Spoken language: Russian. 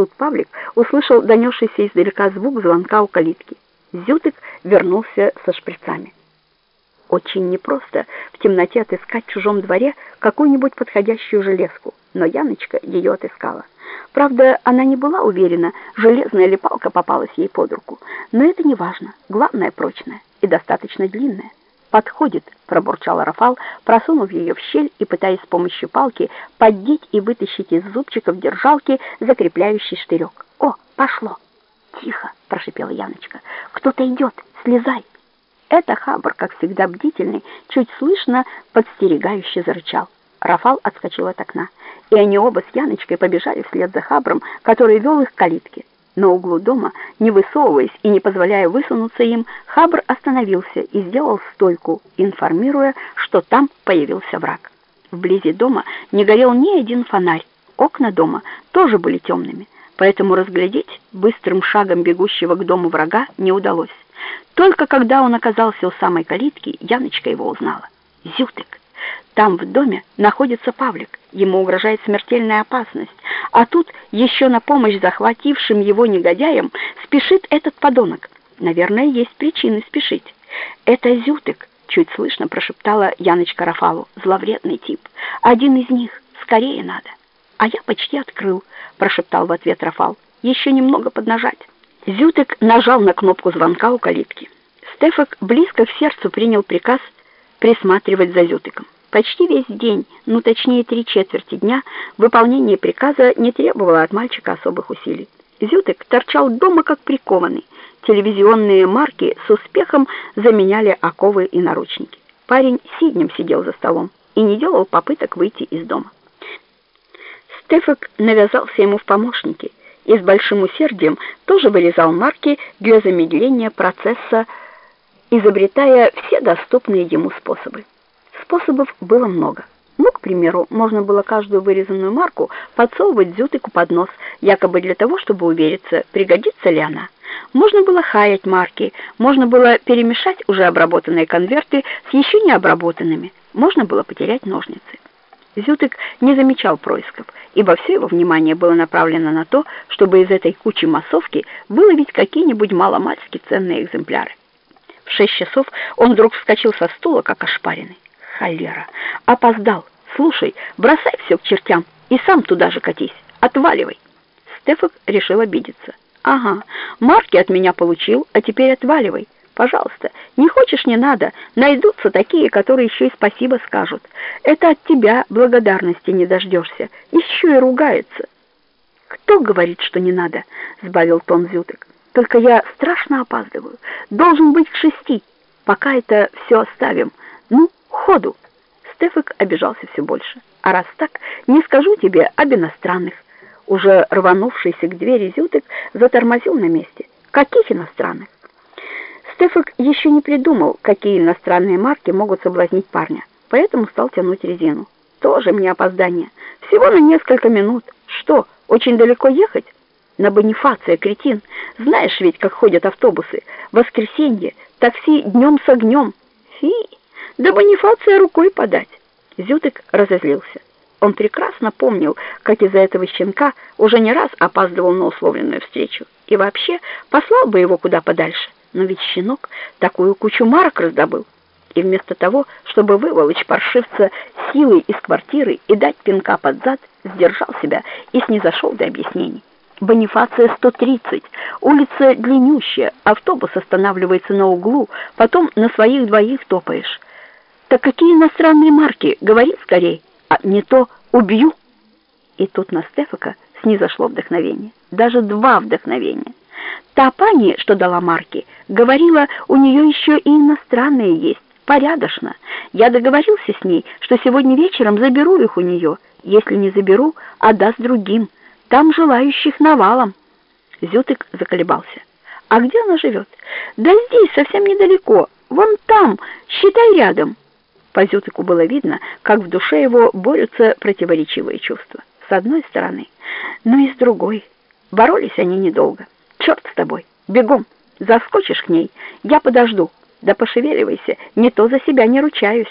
Тут Павлик услышал донесшийся издалека звук звонка у калитки. Зютык вернулся со шприцами. Очень непросто в темноте отыскать в чужом дворе какую-нибудь подходящую железку, но Яночка ее отыскала. Правда, она не была уверена, железная ли палка попалась ей под руку, но это не важно, главное прочная и достаточно длинная. «Подходит», — пробурчал Рафал, просунув ее в щель и пытаясь с помощью палки поддеть и вытащить из зубчиков держалки закрепляющий штырек. «О, пошло!» «Тихо!» — прошипела Яночка. «Кто-то идет! Слезай!» Это Хабр, как всегда бдительный, чуть слышно подстерегающе зарычал. Рафал отскочил от окна, и они оба с Яночкой побежали вслед за Хабром, который вел их к калитке. На углу дома, не высовываясь и не позволяя высунуться им, Хабр остановился и сделал стойку, информируя, что там появился враг. Вблизи дома не горел ни один фонарь, окна дома тоже были темными, поэтому разглядеть быстрым шагом бегущего к дому врага не удалось. Только когда он оказался у самой калитки, Яночка его узнала. Зютык. Там в доме находится Павлик. Ему угрожает смертельная опасность. А тут еще на помощь захватившим его негодяям спешит этот подонок. Наверное, есть причины спешить. Это Зютык, чуть слышно прошептала Яночка Рафалу. Зловредный тип. Один из них. Скорее надо. А я почти открыл, прошептал в ответ Рафал. Еще немного поднажать. Зютык нажал на кнопку звонка у калитки. Стефак близко к сердцу принял приказ присматривать за Зютыком. Почти весь день, ну точнее три четверти дня, выполнение приказа не требовало от мальчика особых усилий. Зютык торчал дома как прикованный. Телевизионные марки с успехом заменяли оковы и наручники. Парень сиднем сидел за столом и не делал попыток выйти из дома. Стефак навязался ему в помощники и с большим усердием тоже вырезал марки для замедления процесса, изобретая все доступные ему способы. Способов было много. Ну, к примеру, можно было каждую вырезанную марку подсовывать Зютыку под нос, якобы для того, чтобы увериться, пригодится ли она. Можно было хаять марки, можно было перемешать уже обработанные конверты с еще не обработанными, можно было потерять ножницы. Зютык не замечал происков, ибо все его внимание было направлено на то, чтобы из этой кучи массовки выловить какие-нибудь маломальски ценные экземпляры. В шесть часов он вдруг вскочил со стула, как ошпаренный. Холера! Опоздал! Слушай, бросай все к чертям и сам туда же катись. Отваливай!» Стефак решил обидеться. «Ага, марки от меня получил, а теперь отваливай. Пожалуйста, не хочешь, не надо. Найдутся такие, которые еще и спасибо скажут. Это от тебя благодарности не дождешься. Еще и ругаются». «Кто говорит, что не надо?» — сбавил тон Зютык. «Только я страшно опаздываю. Должен быть к шести. Пока это все оставим. Ну, ходу!» Стефик обижался все больше. «А раз так, не скажу тебе об иностранных». Уже рванувшийся к двери Зютык затормозил на месте. «Каких иностранных?» Стефик еще не придумал, какие иностранные марки могут соблазнить парня, поэтому стал тянуть резину. «Тоже мне опоздание. Всего на несколько минут. Что, очень далеко ехать?» «На Бонифация, кретин. Знаешь ведь, как ходят автобусы. Воскресенье. Такси днем с огнем. Фи!» Да Бонифация рукой подать. Зютык разозлился. Он прекрасно помнил, как из-за этого щенка уже не раз опаздывал на условленную встречу. И вообще послал бы его куда подальше. Но ведь щенок такую кучу марок раздобыл. И вместо того, чтобы выволочь паршивца силой из квартиры и дать пинка под зад, сдержал себя и снизошел до объяснений. Бонифация 130, улица длиннющая, автобус останавливается на углу, потом на своих двоих топаешь. Так какие иностранные марки? Говори скорей, а не то убью. И тут на Стефака снизошло вдохновение. Даже два вдохновения. Та пани, что дала марки, говорила, у нее еще и иностранные есть. Порядочно. Я договорился с ней, что сегодня вечером заберу их у нее. Если не заберу, отдаст другим. Там желающих навалом. Зютык заколебался. А где она живет? Да здесь, совсем недалеко. Вон там, считай рядом. По Зютыку было видно, как в душе его борются противоречивые чувства. С одной стороны, но и с другой. Боролись они недолго. Черт с тобой, бегом, заскочишь к ней, я подожду. Да пошевеливайся, не то за себя не ручаюсь.